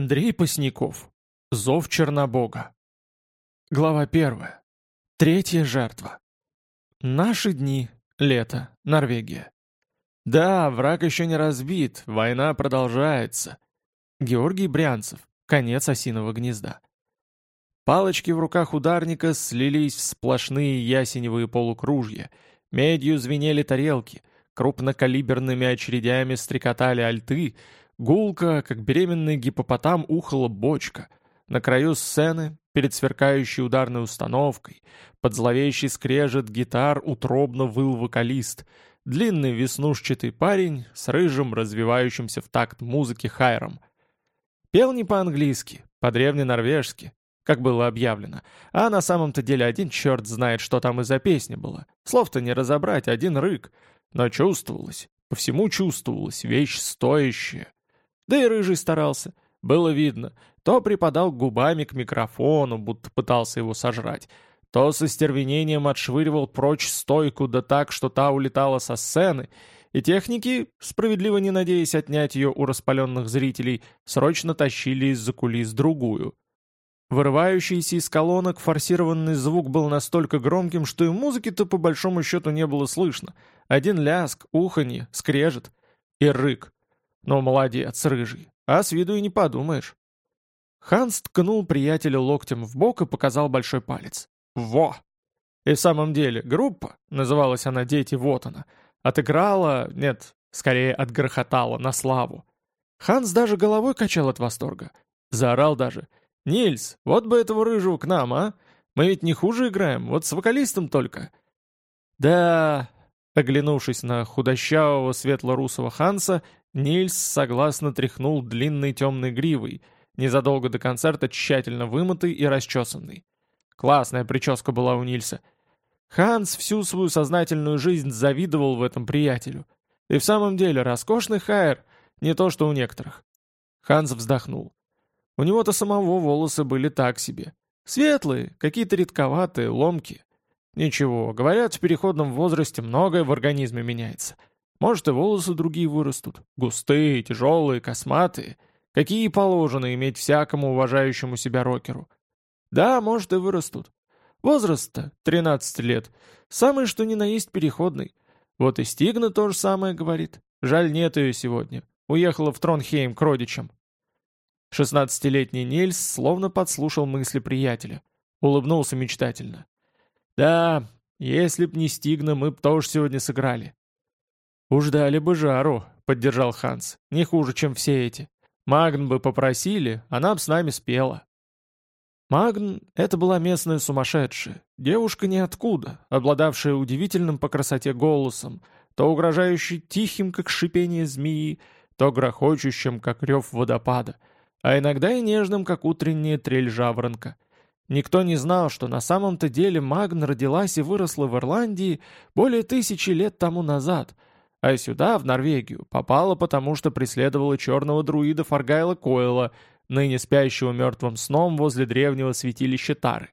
Андрей Посняков. Зов Чернобога. Глава первая. Третья жертва. Наши дни. Лето. Норвегия. Да, враг еще не разбит, война продолжается. Георгий Брянцев. Конец осиного гнезда. Палочки в руках ударника слились в сплошные ясеневые полукружья. Медью звенели тарелки, крупнокалиберными очередями стрекотали альты, гулко, как беременный гипопотам, ухала бочка. На краю сцены, перед сверкающей ударной установкой, под зловещий скрежет гитар утробно выл вокалист, длинный веснушчатый парень с рыжим, развивающимся в такт музыки хайром. Пел не по-английски, по-древне-норвежски, как было объявлено, а на самом-то деле один черт знает, что там и за песня была. Слов-то не разобрать, один рык. Но чувствовалось, по всему чувствовалось, вещь стоящая. Да и рыжий старался. Было видно, то припадал губами к микрофону, будто пытался его сожрать, то со стервенением отшвыривал прочь стойку, да так, что та улетала со сцены, и техники, справедливо не надеясь отнять ее у распаленных зрителей, срочно тащили из-за кулис другую. Вырывающийся из колонок форсированный звук был настолько громким, что и музыки-то по большому счету не было слышно. Один ляск, уханье, скрежет и рык. Но молодец, рыжий, а с виду и не подумаешь. Ханс ткнул приятеля локтем в бок и показал большой палец. Во! И в самом деле, группа, называлась она «Дети, вот она», отыграла, нет, скорее отгрохотала на славу. Ханс даже головой качал от восторга. Заорал даже. «Нильс, вот бы этого рыжего к нам, а? Мы ведь не хуже играем, вот с вокалистом только». «Да...» Оглянувшись на худощавого светло-русого Ханса, Нильс согласно тряхнул длинной темной гривой, незадолго до концерта тщательно вымытый и расчесанный. Классная прическа была у Нильса. Ханс всю свою сознательную жизнь завидовал в этом приятелю. И в самом деле роскошный хайер, не то что у некоторых. Ханс вздохнул. У него-то самого волосы были так себе. Светлые, какие-то редковатые, ломкие. Ничего, говорят, в переходном возрасте многое в организме меняется. Может, и волосы другие вырастут. Густые, тяжелые, косматые. Какие положено иметь всякому уважающему себя рокеру. Да, может, и вырастут. Возраст-то 13 лет. Самый что ни на есть переходный. Вот и Стигна то же самое говорит. Жаль, нет ее сегодня. Уехала в Тронхейм к родичам. Шестнадцатилетний Нильс словно подслушал мысли приятеля. Улыбнулся мечтательно. «Да, если б не Стигна, мы б тоже сегодня сыграли». «Уж дали бы жару», — поддержал Ханс. «Не хуже, чем все эти. Магн бы попросили, она б с нами спела». Магн — это была местная сумасшедшая, девушка ниоткуда, обладавшая удивительным по красоте голосом, то угрожающей тихим, как шипение змеи, то грохочущим, как рев водопада — а иногда и нежным, как утренняя трель жаворонка. Никто не знал, что на самом-то деле Магн родилась и выросла в Ирландии более тысячи лет тому назад, а сюда, в Норвегию, попала потому, что преследовала черного друида Фаргайла Койла, ныне спящего мертвым сном возле древнего святилища Тары.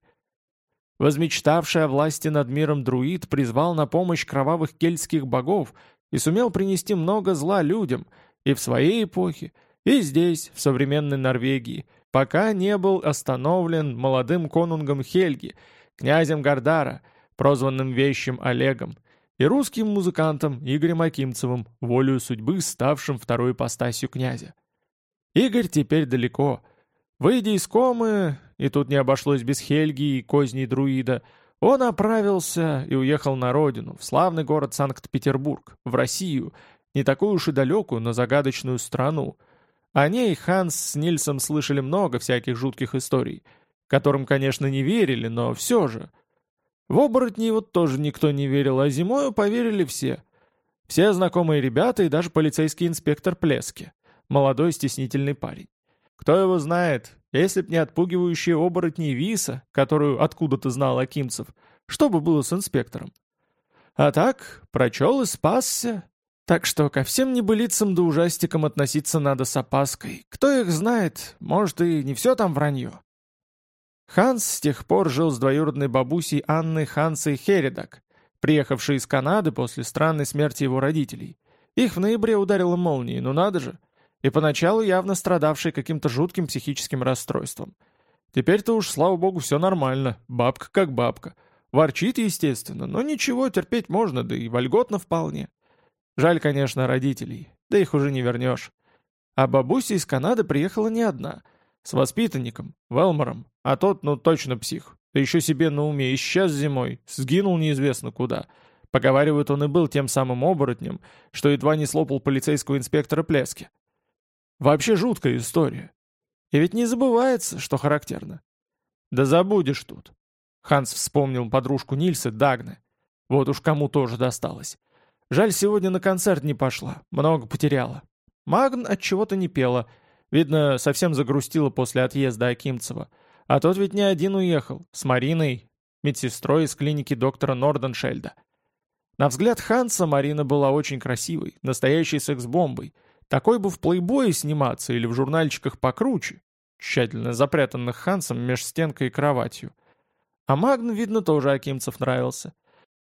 Возмечтавший о власти над миром друид призвал на помощь кровавых кельтских богов и сумел принести много зла людям и в своей эпохе, и здесь, в современной Норвегии, пока не был остановлен молодым конунгом Хельги, князем Гардара, прозванным вещим Олегом, и русским музыкантом Игорем Акимцевым, волею судьбы ставшим второй ипостасью князя. Игорь теперь далеко. Выйдя из комы, и тут не обошлось без Хельги и козней друида, он оправился и уехал на родину, в славный город Санкт-Петербург, в Россию, не такую уж и далекую, но загадочную страну, о ней Ханс с Нильсом слышали много всяких жутких историй, которым, конечно, не верили, но все же. В оборотней вот тоже никто не верил, а зимою поверили все. Все знакомые ребята и даже полицейский инспектор Плески, молодой стеснительный парень. Кто его знает, если б не отпугивающие оборотни Виса, которую откуда-то знал Акимцев, что бы было с инспектором? А так, прочел и спасся, так что ко всем небылицам да ужастикам относиться надо с опаской. Кто их знает, может и не все там вранье. Ханс с тех пор жил с двоюродной бабусей Анной Хансой Хередак, приехавшей из Канады после странной смерти его родителей. Их в ноябре ударило молнией, ну надо же. и поначалу явно страдавший каким-то жутким психическим расстройством. Теперь-то уж, слава богу, все нормально, бабка как бабка. Ворчит, естественно, но ничего, терпеть можно, да и вольготно вполне. Жаль, конечно, родителей, да их уже не вернешь. А бабуся из Канады приехала не одна, с воспитанником, Велмором, а тот, ну точно псих, да еще себе на уме, исчез зимой, сгинул неизвестно куда. Поговаривают, он и был тем самым оборотнем, что едва не слопал полицейского инспектора Плески. Вообще жуткая история. И ведь не забывается, что характерно. Да забудешь тут. Ханс вспомнил подружку Нильса, Дагны. Вот уж кому тоже досталось. Жаль, сегодня на концерт не пошла, много потеряла. Магн от чего-то не пела. Видно, совсем загрустила после отъезда Акимцева. А тот ведь не один уехал, с Мариной, медсестрой из клиники доктора Норденшельда. На взгляд Ханса Марина была очень красивой, настоящей секс-бомбой. Такой бы в плейбое сниматься или в журнальчиках покруче, тщательно запрятанных Хансом меж стенкой и кроватью. А Магн, видно, тоже Акимцев нравился.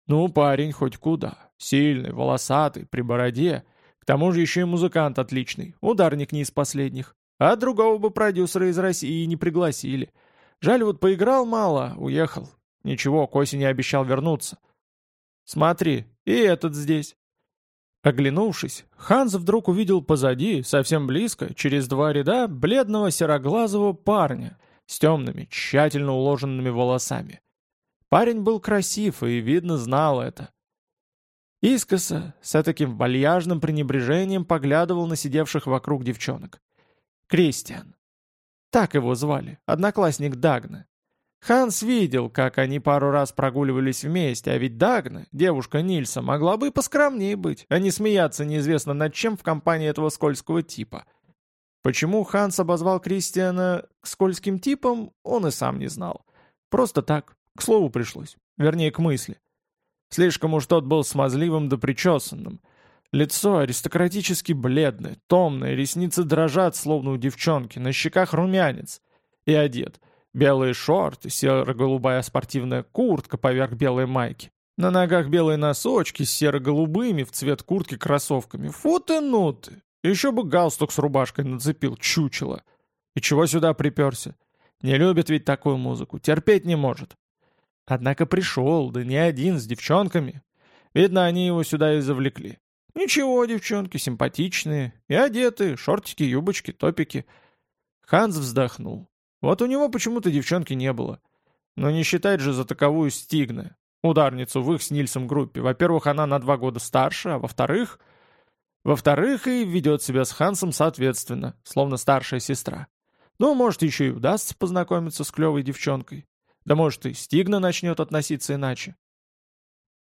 Ну, парень хоть куда. Сильный, волосатый, при бороде. К тому же еще и музыкант отличный, ударник не из последних. А другого бы продюсера из России не пригласили. Жаль, вот поиграл мало, уехал. Ничего, к осени обещал вернуться. Смотри, и этот здесь. Оглянувшись, Ханс вдруг увидел позади, совсем близко, через два ряда, бледного сероглазого парня с темными, тщательно уложенными волосами. Парень был красив и, видно, знал это. Искоса, с таким вальяжным пренебрежением поглядывал на сидевших вокруг девчонок. Кристиан. Так его звали, одноклассник Дагна. Ханс видел, как они пару раз прогуливались вместе, а ведь Дагна, девушка Нильса, могла бы и поскромнее быть, а не смеяться неизвестно над чем в компании этого скользкого типа. Почему Ханс обозвал Кристиана скользким типом, он и сам не знал. Просто так, к слову пришлось, вернее к мысли. Слишком уж тот был смазливым да причесанным. Лицо аристократически бледное, томное, ресницы дрожат, словно у девчонки, на щеках румянец. И одет. Белые шорты, серо-голубая спортивная куртка поверх белой майки. На ногах белые носочки с серо-голубыми в цвет куртки кроссовками. Фу ты, ну ты! Еще бы галстук с рубашкой нацепил, чучело. И чего сюда приперся? Не любит ведь такую музыку, терпеть не может. Однако пришел, да не один, с девчонками. Видно, они его сюда и завлекли. Ничего, девчонки, симпатичные. И одеты, шортики, юбочки, топики. Ханс вздохнул. Вот у него почему-то девчонки не было. Но не считать же за таковую Стигна, ударницу в их с Нильсом группе. Во-первых, она на два года старше, а во-вторых... Во-вторых, и ведет себя с Хансом соответственно, словно старшая сестра. Ну, может, еще и удастся познакомиться с клевой девчонкой. Да может и Стигна начнет относиться иначе.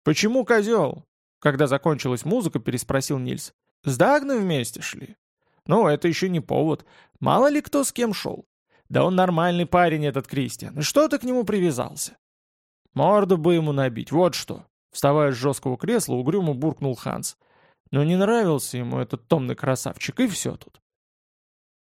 «Почему козел?» Когда закончилась музыка, переспросил Нильс. «С Дагной вместе шли?» «Ну, это еще не повод. Мало ли кто с кем шел. Да он нормальный парень этот Кристиан. Что ты к нему привязался?» «Морду бы ему набить, вот что!» Вставая с жесткого кресла, угрюмо буркнул Ханс. Но не нравился ему этот томный красавчик, и все тут.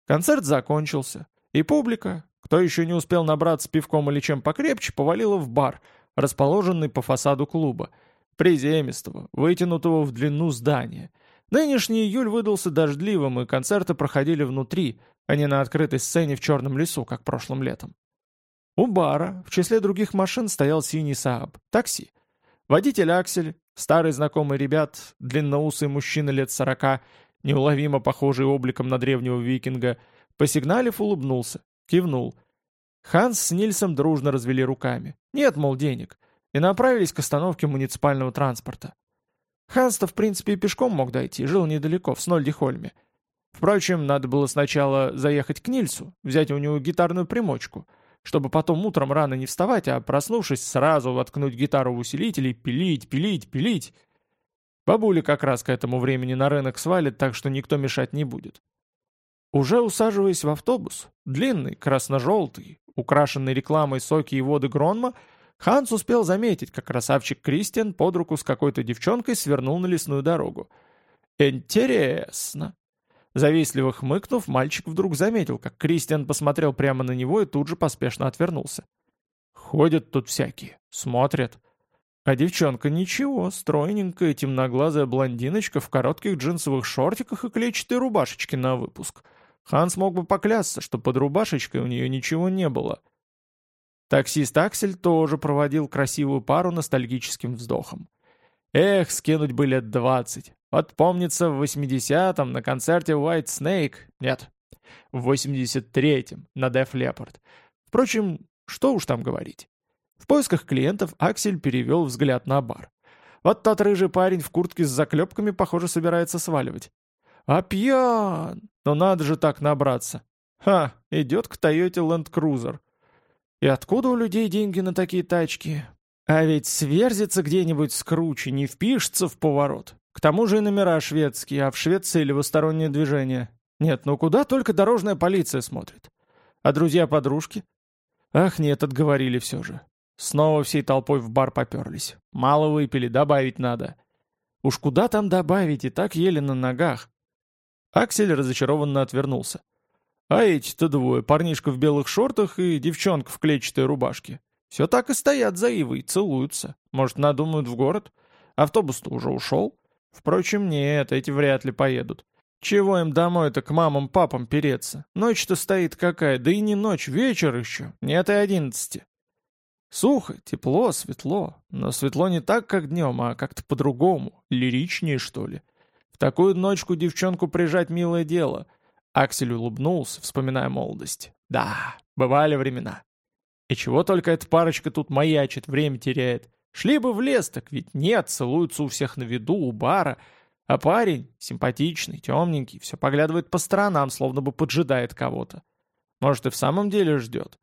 Концерт закончился, и публика, кто еще не успел набраться пивком или чем покрепче, повалило в бар, расположенный по фасаду клуба, приземистого, вытянутого в длину здания. Нынешний июль выдался дождливым, и концерты проходили внутри, а не на открытой сцене в черном лесу, как прошлым летом. У бара в числе других машин стоял синий Сааб, такси. Водитель Аксель, старый знакомый ребят, длинноусый мужчина лет сорока, неуловимо похожий обликом на древнего викинга, посигналив, улыбнулся. Кивнул. Ханс с Нильсом дружно развели руками. Нет, мол, денег. И направились к остановке муниципального транспорта. Ханс-то, в принципе, и пешком мог дойти, жил недалеко, в Снольдихольме. Впрочем, надо было сначала заехать к Нильсу, взять у него гитарную примочку, чтобы потом утром рано не вставать, а проснувшись, сразу воткнуть гитару в усилитель и пилить, пилить, пилить. Бабуля как раз к этому времени на рынок свалит, так что никто мешать не будет. Уже усаживаясь в автобус, длинный, красно-желтый, украшенный рекламой соки и воды Гронма, Ханс успел заметить, как красавчик Кристиан под руку с какой-то девчонкой свернул на лесную дорогу. «Интересно». Завистливо хмыкнув, мальчик вдруг заметил, как Кристиан посмотрел прямо на него и тут же поспешно отвернулся. «Ходят тут всякие, смотрят». А девчонка ничего, стройненькая, темноглазая блондиночка в коротких джинсовых шортиках и клетчатой рубашечке на выпуск. Ханс мог бы поклясться, что под рубашечкой у нее ничего не было. Таксист Аксель тоже проводил красивую пару ностальгическим вздохом. Эх, скинуть бы лет двадцать. Вот помнится, в 80-м на концерте White Snake, нет, в 83-м на Def Leppard. Впрочем, что уж там говорить. В поисках клиентов Аксель перевел взгляд на бар. Вот тот рыжий парень в куртке с заклепками, похоже, собирается сваливать. А пьян! Но надо же так набраться. Ха, идет к Тойоте Land Cruiser. И откуда у людей деньги на такие тачки? А ведь сверзится где-нибудь с не впишется в поворот. К тому же и номера шведские, а в Швеции левостороннее движение. Нет, ну куда только дорожная полиция смотрит. А друзья-подружки? Ах нет, отговорили все же. Снова всей толпой в бар поперлись. Мало выпили, добавить надо. Уж куда там добавить, и так еле на ногах. Аксель разочарованно отвернулся. А эти-то двое, парнишка в белых шортах и девчонка в клетчатой рубашке. Все так и стоят за Ивой, целуются. Может, надумают в город? Автобус-то уже ушел. Впрочем, нет, эти вряд ли поедут. Чего им домой-то к мамам-папам переться? Ночь-то стоит какая, да и не ночь, вечер еще, нет и одиннадцати. Сухо, тепло, светло, но светло не так, как днем, а как-то по-другому, лиричнее, что ли. Такую ночку девчонку прижать милое дело. Аксель улыбнулся, вспоминая молодость. Да, бывали времена. И чего только эта парочка тут маячит, время теряет. Шли бы в лес, так ведь нет, целуются у всех на виду, у бара. А парень, симпатичный, темненький, все поглядывает по сторонам, словно бы поджидает кого-то. Может, и в самом деле ждет.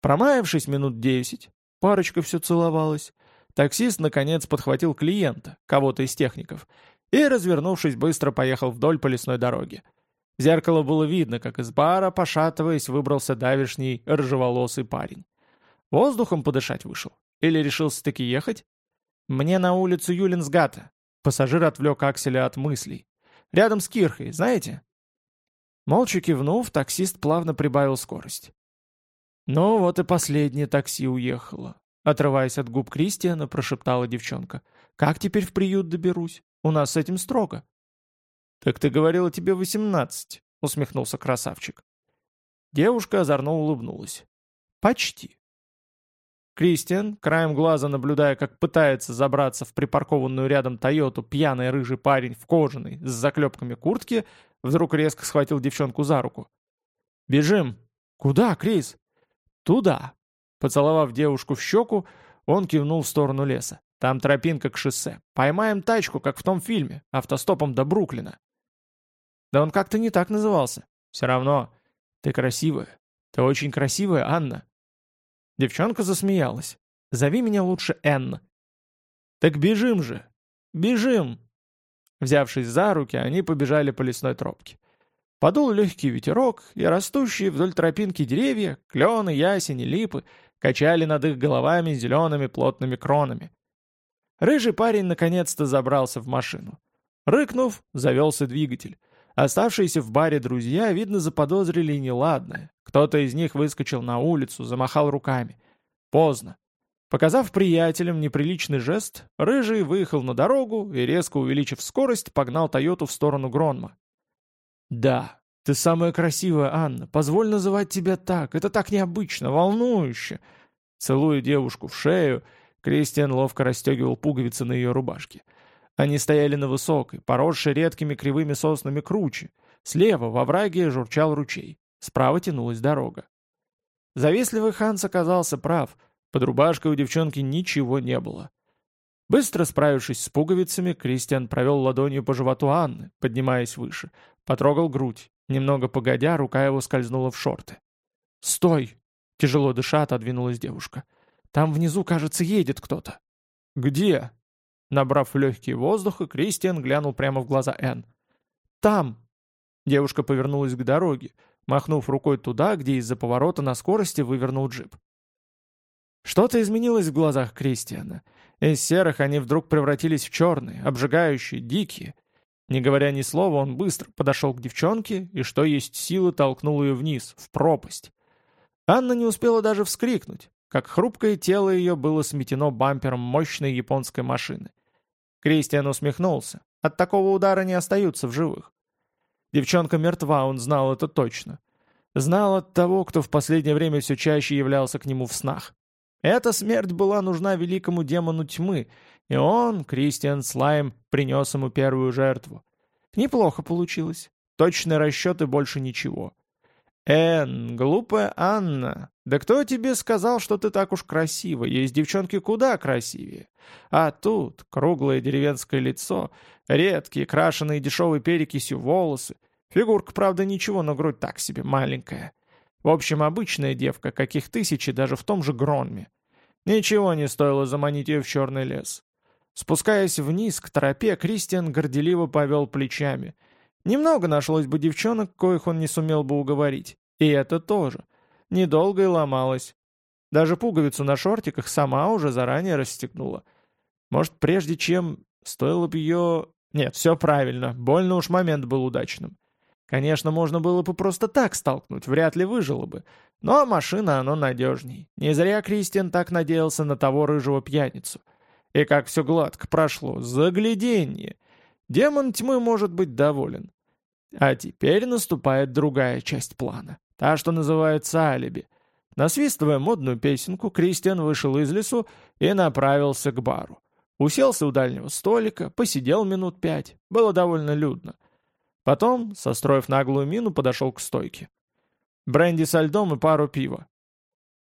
Промаявшись минут десять, парочка все целовалась, таксист, наконец, подхватил клиента, кого-то из техников, и, развернувшись, быстро поехал вдоль по лесной дороге. В зеркало было видно, как из бара, пошатываясь, выбрался давишний рыжеволосый парень. Воздухом подышать вышел? Или решился-таки ехать? Мне на улицу Юлинсгата. Пассажир отвлек Акселя от мыслей. Рядом с Кирхой, знаете? Молча кивнув, таксист плавно прибавил скорость. «Ну вот и последнее такси уехало», — отрываясь от губ Кристиана, прошептала девчонка. «Как теперь в приют доберусь? У нас с этим строго». «Так ты говорила тебе восемнадцать», — усмехнулся красавчик. Девушка озорно улыбнулась. «Почти». Кристиан, краем глаза наблюдая, как пытается забраться в припаркованную рядом Тойоту пьяный рыжий парень в кожаной с заклепками куртки, вдруг резко схватил девчонку за руку. «Бежим!» «Куда, Крис?» «Туда!» Поцеловав девушку в щеку, он кивнул в сторону леса. «Там тропинка к шоссе. Поймаем тачку, как в том фильме, автостопом до Бруклина». «Да он как-то не так назывался. Все равно. Ты красивая. Ты очень красивая, Анна». Девчонка засмеялась. «Зови меня лучше Энн». «Так бежим же! Бежим!» Взявшись за руки, они побежали по лесной тропке. Подул легкий ветерок, и растущие вдоль тропинки деревья, клены, ясени, липы, качали над их головами зелеными плотными кронами. Рыжий парень наконец-то забрался в машину. Рыкнув, завелся двигатель. Оставшиеся в баре друзья, видно, заподозрили неладное. Кто-то из них выскочил на улицу, замахал руками. Поздно. Показав приятелям неприличный жест, Рыжий выехал на дорогу и, резко увеличив скорость, погнал Тойоту в сторону Гронма. «Да, ты самая красивая, Анна. Позволь называть тебя так. Это так необычно, волнующе». Целуя девушку в шею, Кристиан ловко расстегивал пуговицы на ее рубашке. Они стояли на высокой, поросшей редкими кривыми соснами круче. Слева, во враге, журчал ручей. Справа тянулась дорога. Завистливый Ханс оказался прав. Под рубашкой у девчонки ничего не было. Быстро справившись с пуговицами, Кристиан провел ладонью по животу Анны, поднимаясь выше. Потрогал грудь. Немного погодя, рука его скользнула в шорты. «Стой!» — тяжело дыша отодвинулась девушка. «Там внизу, кажется, едет кто-то». «Где?» Набрав легкий воздух, Кристиан глянул прямо в глаза Энн. «Там!» Девушка повернулась к дороге, махнув рукой туда, где из-за поворота на скорости вывернул джип. Что-то изменилось в глазах Кристиана. Из серых они вдруг превратились в черные, обжигающие, дикие. Не говоря ни слова, он быстро подошел к девчонке и, что есть силы, толкнул ее вниз, в пропасть. Анна не успела даже вскрикнуть. Как хрупкое тело ее было сметено бампером мощной японской машины. Кристиан усмехнулся. От такого удара не остаются в живых. Девчонка мертва, он знал это точно. Знал от того, кто в последнее время все чаще являлся к нему в снах. Эта смерть была нужна великому демону тьмы, и он, Кристиан Слайм, принес ему первую жертву. Неплохо получилось. Точные расчеты больше ничего. «Энн, глупая Анна, да кто тебе сказал, что ты так уж красива? Есть девчонки куда красивее. А тут круглое деревенское лицо, редкие, крашеные дешевой перекисью волосы. Фигурка, правда, ничего, но грудь так себе, маленькая. В общем, обычная девка, каких тысячи даже в том же Гронме. Ничего не стоило заманить ее в черный лес. Спускаясь вниз к тропе, Кристиан горделиво повел плечами — Немного нашлось бы девчонок, коих он не сумел бы уговорить. И это тоже. Недолго и ломалось. Даже пуговицу на шортиках сама уже заранее расстегнула. Может, прежде чем стоило бы ее... Нет, все правильно, больно уж момент был удачным. Конечно, можно было бы просто так столкнуть, вряд ли выжила бы. Но машина, оно надежней. Не зря Кристиан так надеялся на того рыжего пьяницу. И как все гладко прошло, загляденье. Демон тьмы может быть доволен. А теперь наступает другая часть плана, та, что называется алиби. Насвистывая модную песенку, Кристиан вышел из лесу и направился к бару. Уселся у дальнего столика, посидел минут пять, было довольно людно. Потом, состроив наглую мину, подошел к стойке. Бренди со льдом и пару пива.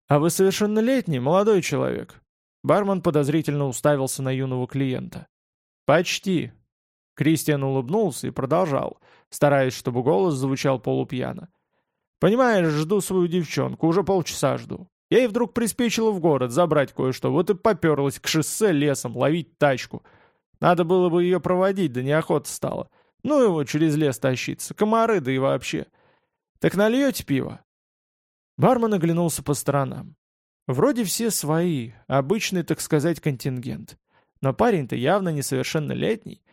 «А вы совершеннолетний, молодой человек?» Бармен подозрительно уставился на юного клиента. «Почти», Кристиан улыбнулся и продолжал, стараясь, чтобы голос звучал полупьяно. «Понимаешь, жду свою девчонку, уже полчаса жду. Я ей вдруг приспичила в город забрать кое-что, вот и поперлась к шоссе лесом ловить тачку. Надо было бы ее проводить, да неохота стало. Ну его через лес тащиться, комары, да и вообще. Так нальете пиво?» Бармен оглянулся по сторонам. Вроде все свои, обычный, так сказать, контингент. Но парень-то явно несовершеннолетний.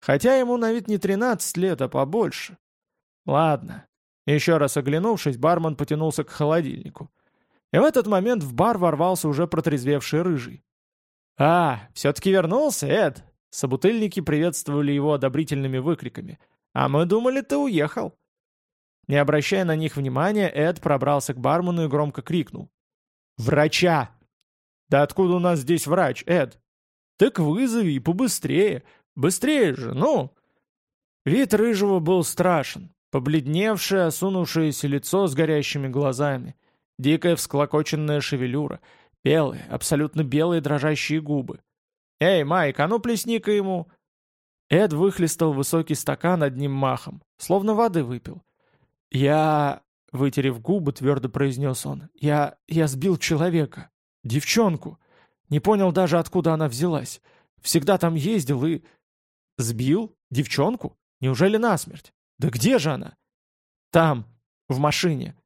Хотя ему на вид не 13 лет, а побольше. Ладно. Еще раз оглянувшись, бармен потянулся к холодильнику. И в этот момент в бар ворвался уже протрезвевший рыжий. «А, все-таки вернулся, Эд!» Собутыльники приветствовали его одобрительными выкриками. «А мы думали, ты уехал!» Не обращая на них внимания, Эд пробрался к бармену и громко крикнул. «Врача!» «Да откуда у нас здесь врач, Эд?» «Так вызови и побыстрее. Быстрее же, ну!» Вид рыжего был страшен. Побледневшее, осунувшееся лицо с горящими глазами, дикая всклокоченная шевелюра, белые, абсолютно белые дрожащие губы. «Эй, Майк, а ну плесни-ка ему!» Эд выхлестал высокий стакан одним махом, словно воды выпил. «Я...» — вытерев губы, твердо произнес он. «Я... я сбил человека. Девчонку. Не понял даже, откуда она взялась. Всегда там ездил и... Сбил? Девчонку? Неужели насмерть? Да где же она? Там, в машине.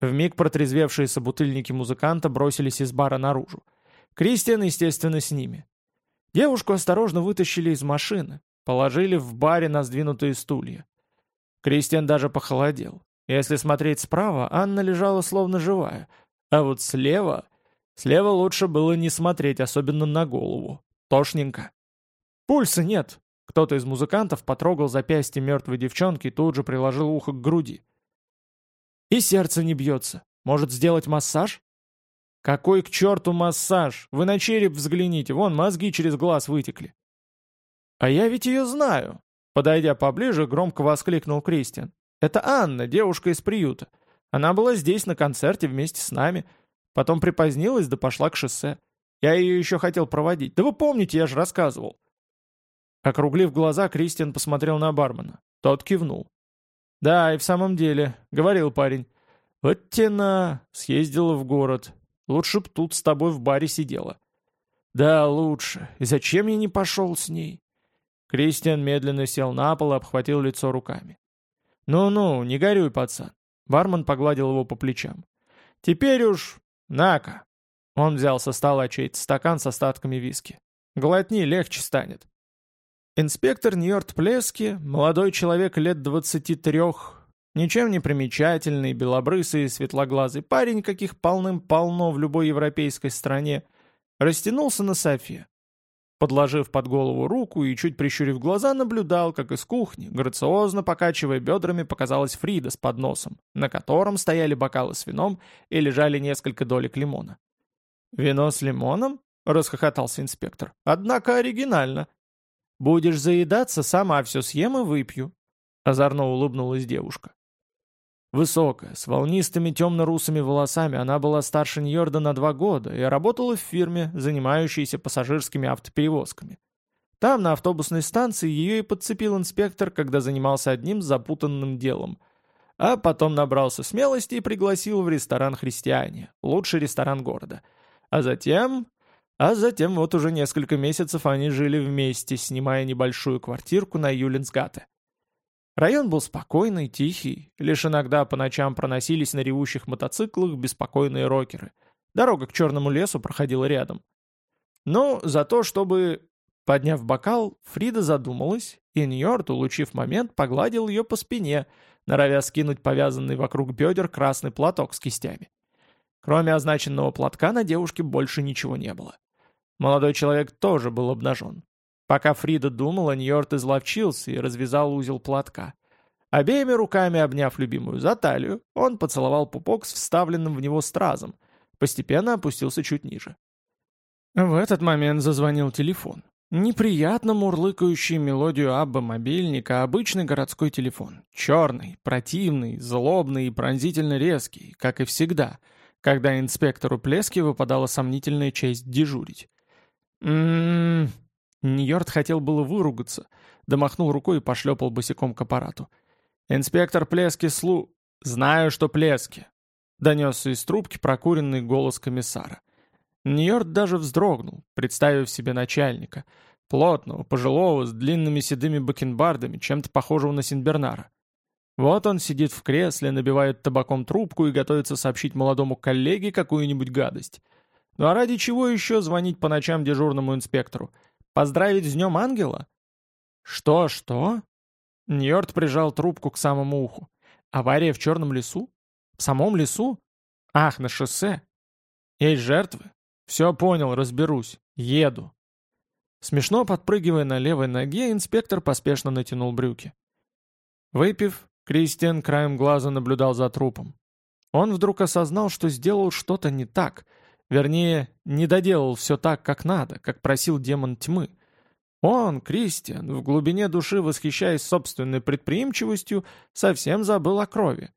Вмиг протрезвевшие собутыльники музыканта бросились из бара наружу. Кристиан, естественно, с ними. Девушку осторожно вытащили из машины, положили в баре на сдвинутые стулья. Кристиан даже похолодел. Если смотреть справа, Анна лежала словно живая, а вот слева... Слева лучше было не смотреть, особенно на голову. Тошненько. «Пульса нет!» Кто-то из музыкантов потрогал запястье мертвой девчонки и тут же приложил ухо к груди. «И сердце не бьется. Может, сделать массаж?» «Какой к черту массаж? Вы на череп взгляните, вон мозги через глаз вытекли». «А я ведь ее знаю!» Подойдя поближе, громко воскликнул Кристиан. «Это Анна, девушка из приюта. Она была здесь на концерте вместе с нами. Потом припозднилась да пошла к шоссе. Я ее еще хотел проводить. Да вы помните, я же рассказывал. Округлив глаза, Кристиан посмотрел на бармена. Тот кивнул. «Да, и в самом деле», — говорил парень. «Вот тена, съездила в город. Лучше б тут с тобой в баре сидела». «Да, лучше. И зачем я не пошел с ней?» Кристиан медленно сел на пол и обхватил лицо руками. «Ну-ну, не горюй, пацан». Бармен погладил его по плечам. «Теперь уж... На-ка!» Он взял со стола чей-то стакан с остатками виски. «Глотни, легче станет». Инспектор Ньорд Плески, молодой человек лет 23, Ничем не примечательный, белобрысый и светлоглазый парень, каких полным-полно в любой европейской стране, растянулся на софе. Подложив под голову руку и чуть прищурив глаза, наблюдал, как из кухни, грациозно покачивая бедрами, показалась Фрида с подносом, на котором стояли бокалы с вином и лежали несколько долек лимона. «Вино с лимоном?» — расхохотался инспектор. «Однако оригинально. Будешь заедаться, сама все съем и выпью», — озорно улыбнулась девушка. Высокая, с волнистыми темно-русыми волосами, она была старше Ньорда на два года и работала в фирме, занимающейся пассажирскими автоперевозками. Там, на автобусной станции, ее и подцепил инспектор, когда занимался одним запутанным делом. А потом набрался смелости и пригласил в ресторан «Христиане», лучший ресторан города. А затем... А затем вот уже несколько месяцев они жили вместе, снимая небольшую квартирку на Юлинсгате. Район был спокойный, тихий, лишь иногда по ночам проносились на ревущих мотоциклах беспокойные рокеры. Дорога к черному лесу проходила рядом. Но за то, чтобы... Подняв бокал, Фрида задумалась, и Ньорд, улучив момент, погладил ее по спине, норовя скинуть повязанный вокруг бедер красный платок с кистями. Кроме означенного платка на девушке больше ничего не было. Молодой человек тоже был обнажен. Пока Фрида думала, Ньорт изловчился и развязал узел платка. Обеими руками обняв любимую за талию, он поцеловал пупок с вставленным в него стразом, постепенно опустился чуть ниже. В этот момент зазвонил телефон. Неприятно мурлыкающий мелодию Абба мобильника, обычный городской телефон. Черный, противный, злобный и пронзительно резкий, как и всегда, когда инспектору Плески выпадала сомнительная честь дежурить. «М-м-м», Ньорд хотел было выругаться, домахнул рукой и пошлепал босиком к аппарату. «Инспектор Плески слу...» «Знаю, что Плески», — донесся из трубки прокуренный голос комиссара. Ньорд даже вздрогнул, представив себе начальника, плотного, пожилого, с длинными седыми бакенбардами, чем-то похожего на Синбернара. Вот он сидит в кресле, набивает табаком трубку и готовится сообщить молодому коллеге какую-нибудь гадость. Ну а ради чего еще звонить по ночам дежурному инспектору? Поздравить с Днем Ангела? Что, что? Ньорд прижал трубку к самому уху. Авария в Черном лесу? В самом лесу? Ах, на шоссе? Есть жертвы? Все понял, разберусь. Еду. Смешно подпрыгивая на левой ноге, инспектор поспешно натянул брюки. Выпив, Кристиан краем глаза наблюдал за трупом. Он вдруг осознал, что сделал что-то не так — Вернее, не доделал все так, как надо, как просил демон тьмы. Он, Кристиан, в глубине души восхищаясь собственной предприимчивостью, совсем забыл о крови.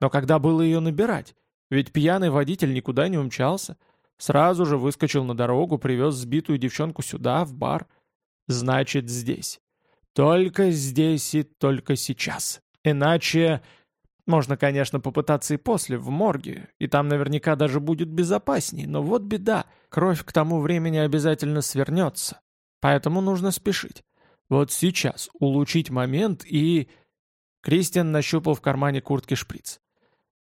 Но когда было ее набирать? Ведь пьяный водитель никуда не умчался. Сразу же выскочил на дорогу, привез сбитую девчонку сюда, в бар. Значит, здесь. Только здесь и только сейчас. Иначе... Можно, конечно, попытаться и после, в морге, и там наверняка даже будет безопаснее, но вот беда, кровь к тому времени обязательно свернется, поэтому нужно спешить. Вот сейчас улучшить момент и... Кристиан нащупал в кармане куртки шприц.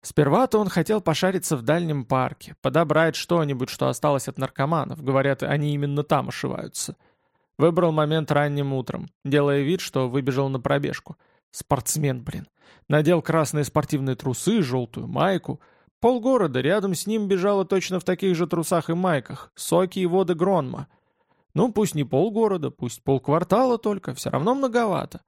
Сперва-то он хотел пошариться в дальнем парке, подобрать что-нибудь, что осталось от наркоманов, говорят, они именно там ошиваются. Выбрал момент ранним утром, делая вид, что выбежал на пробежку. Спортсмен, блин. Надел красные спортивные трусы, желтую майку. Полгорода рядом с ним бежало точно в таких же трусах и майках. Соки и воды Гронма. Ну, пусть не полгорода, пусть полквартала только, все равно многовато.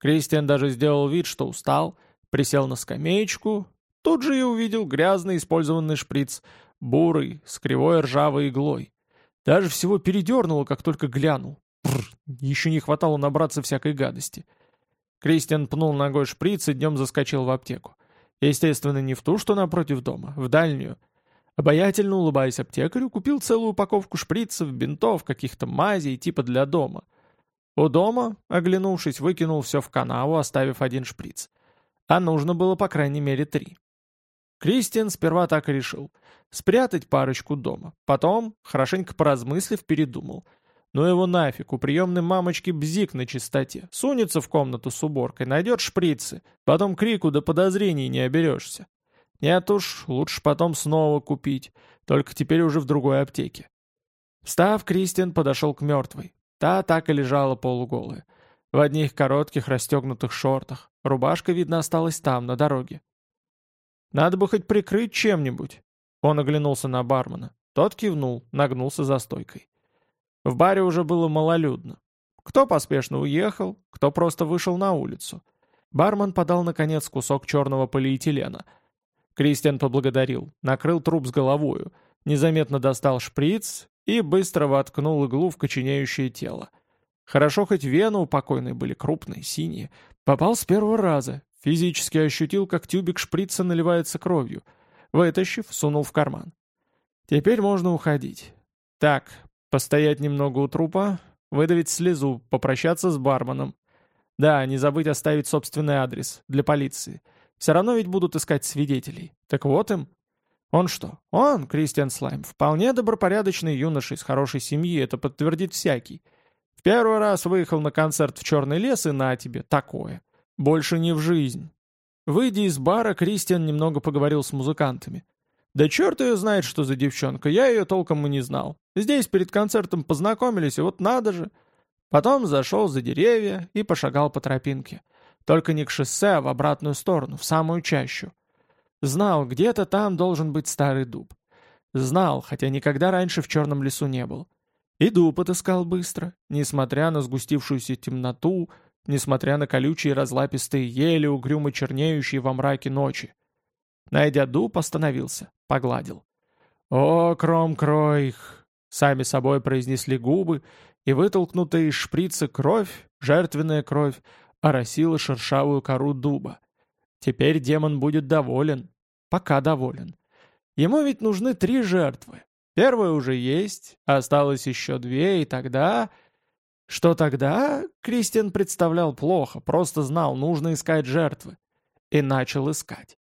Кристиан даже сделал вид, что устал, присел на скамеечку. Тут же и увидел грязный использованный шприц, бурый, с кривой ржавой иглой. Даже всего передернуло, как только глянул. Бррр, еще не хватало набраться всякой гадости. — Кристиан пнул ногой шприц и днем заскочил в аптеку. Естественно, не в ту, что напротив дома, в дальнюю. Обаятельно улыбаясь аптекарю, купил целую упаковку шприцев, бинтов, каких-то мазей, типа для дома. У дома, оглянувшись, выкинул все в канаву, оставив один шприц. А нужно было по крайней мере три. Кристиан сперва так и решил. Спрятать парочку дома. Потом, хорошенько поразмыслив, передумал — ну его нафиг, у приемной мамочки бзик на чистоте. Сунется в комнату с уборкой, найдет шприцы. Потом крику до подозрений не оберешься. Нет уж, лучше потом снова купить. Только теперь уже в другой аптеке. Встав, Кристиан подошел к мертвой. Та так и лежала полуголая. В одних коротких расстегнутых шортах. Рубашка, видно, осталась там, на дороге. «Надо бы хоть прикрыть чем-нибудь». Он оглянулся на бармена. Тот кивнул, нагнулся за стойкой. В баре уже было малолюдно. Кто поспешно уехал, кто просто вышел на улицу. Бармен подал, наконец, кусок черного полиэтилена. Кристиан поблагодарил, накрыл труп с головою, незаметно достал шприц и быстро воткнул иглу в коченеющее тело. Хорошо, хоть вены у покойной были крупные, синие. Попал с первого раза, физически ощутил, как тюбик шприца наливается кровью. Вытащив, сунул в карман. Теперь можно уходить. Так, постоять немного у трупа, выдавить слезу, попрощаться с барменом. Да, не забыть оставить собственный адрес для полиции. Все равно ведь будут искать свидетелей. Так вот им. Он что? Он, Кристиан Слайм, вполне добропорядочный юноша из хорошей семьи, это подтвердит всякий. В первый раз выехал на концерт в Черный лес и на тебе, такое. Больше не в жизнь. Выйдя из бара, Кристиан немного поговорил с музыкантами. Да черт ее знает, что за девчонка, я ее толком и не знал. Здесь перед концертом познакомились, и вот надо же. Потом зашел за деревья и пошагал по тропинке. Только не к шоссе, а в обратную сторону, в самую чащу. Знал, где-то там должен быть старый дуб. Знал, хотя никогда раньше в черном лесу не был. И дуб отыскал быстро, несмотря на сгустившуюся темноту, несмотря на колючие разлапистые ели, угрюмо чернеющие во мраке ночи. Найдя дуб, остановился, погладил. «О, кром-кройх!» — сами собой произнесли губы, и вытолкнутая из шприца кровь, жертвенная кровь, оросила шершавую кору дуба. Теперь демон будет доволен. Пока доволен. Ему ведь нужны три жертвы. Первая уже есть, осталось еще две, и тогда... Что тогда? Кристиан представлял плохо, просто знал, нужно искать жертвы. И начал искать.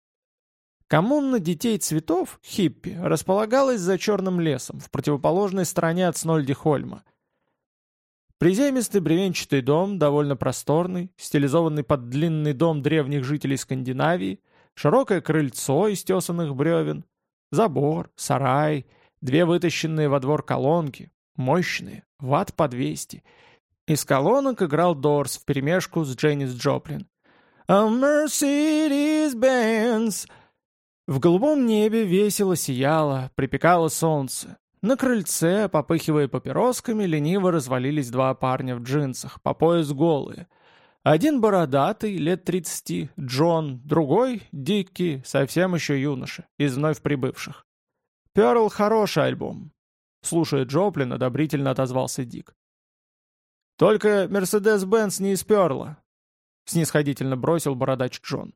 Коммуна детей цветов, хиппи, располагалась за черным лесом, в противоположной стороне от Снольдихольма. Приземистый бревенчатый дом, довольно просторный, стилизованный под длинный дом древних жителей Скандинавии, широкое крыльцо из тесанных бревен, забор, сарай, две вытащенные во двор колонки, мощные, ватт по 200. Из колонок играл Дорс вперемешку с Дженнис Джоплин. «A Mercedes-Benz!» В голубом небе весело сияло, припекало солнце. На крыльце, попыхивая папиросками, лениво развалились два парня в джинсах, по пояс голые. Один бородатый, лет тридцати, Джон, другой, Дикки, совсем еще юноша, из вновь прибывших. «Перл — хороший альбом», — слушая Джоплин, одобрительно отозвался Дик. «Только Мерседес-Бенц не из Перла», — снисходительно бросил бородач Джон.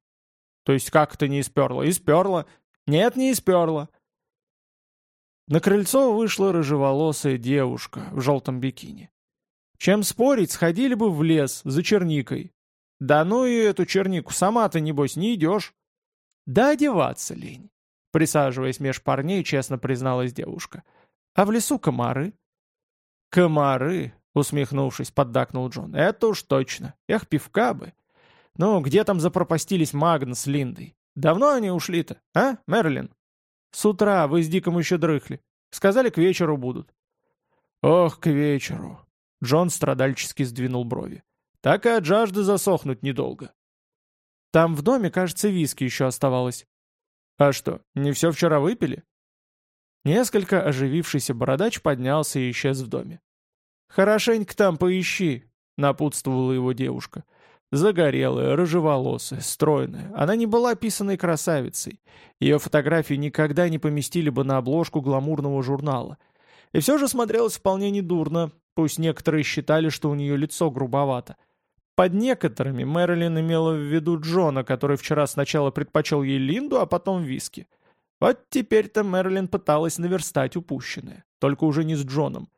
То есть как это не исперло? Исперло. Нет, не исперло. На крыльцо вышла рыжеволосая девушка в желтом бикини. Чем спорить, сходили бы в лес за черникой. Да ну и эту чернику, сама-то, небось, не идешь. Да одеваться лень. Присаживаясь меж парней, честно призналась девушка. А в лесу комары. Комары, усмехнувшись, поддакнул Джон. Это уж точно. Эх, пивка бы. «Ну, где там запропастились Магн с Линдой? Давно они ушли-то, а, Мерлин?» «С утра, вы с Диком еще дрыхли. Сказали, к вечеру будут». «Ох, к вечеру!» Джон страдальчески сдвинул брови. «Так и от жажды засохнуть недолго». «Там в доме, кажется, виски еще оставалось». «А что, не все вчера выпили?» Несколько оживившийся бородач поднялся и исчез в доме. «Хорошенько там поищи», — напутствовала его девушка. Загорелая, рыжеволосая, стройная. Она не была писаной красавицей. Ее фотографии никогда не поместили бы на обложку гламурного журнала. И все же смотрелась вполне недурно, пусть некоторые считали, что у нее лицо грубовато. Под некоторыми Мэрилин имела в виду Джона, который вчера сначала предпочел ей Линду, а потом виски. Вот теперь-то Мэрилин пыталась наверстать упущенное, только уже не с Джоном.